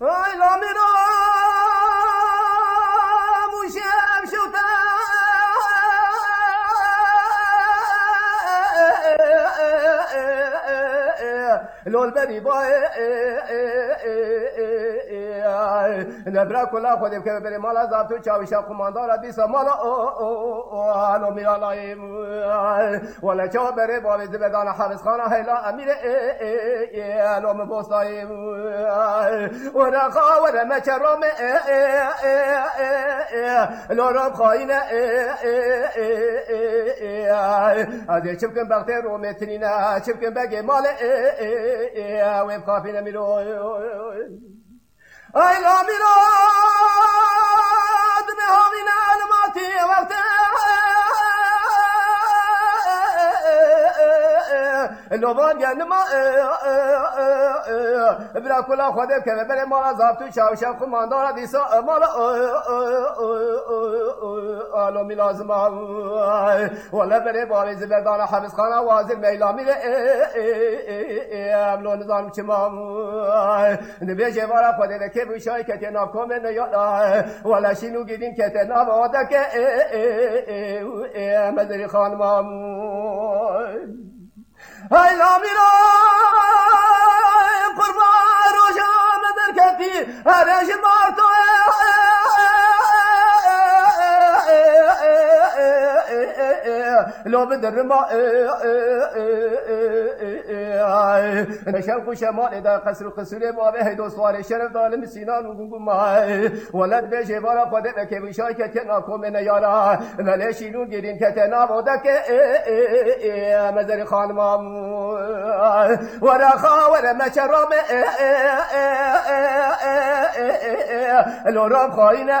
เฮ้ยล้อมดิโด لو البني باي نبرا كلا خود كبر بني مالا زابتو چاوشا قماندارا بيسا مالا أو أو أو لو ميرا لايم ولا چاو بره بابي زبدان حبس خانا هيلا امير لو مبوستايم ورقا ورمچ روم مچرم لو رب خاینه از چپکن بخت رو مترینا چپکن بگه مال ويب خافين ميلو اي لا ميلاد لوبان گند ما برا کلا خود که بره مالا زابطو شاو شاو خماندارا دیسا مالا آلو می لازم ولا بره باری زبردان حبس خانه وازر میلا میره املو نظام چما نبی جوارا خود که بشای که تناب کمه نیالا ولا شینو گیدین که تناب آده که مدری خانمام I love it all. لو بدر ما نشان خوش مال اذا قصر قصر ما به دو سوار شرف ظالم سینان و گنگو ما ولد به جوارا خود که بشای که تنا کم نیارا ملشینو گیرین که تنا بوده که مزر خانمام ورا خاور مچرام لورام خاینه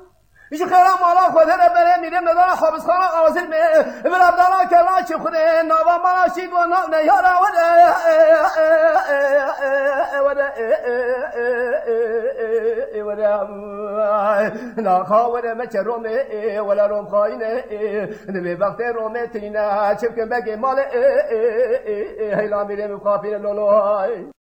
ایش خیرم مالا خود را بره میریم ندارا حافظ خانه آزر می برم دارا کلا چی خوره نوا مالا شید و نا نیارا وده. وده. نا خاوره مچه رومه. ولا روم خاینه نبی وقت رومه ترینا چپکن بگه مال هیلا میریم خافین لولو